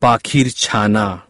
पाखिर छाना।